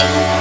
Thank you.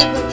Música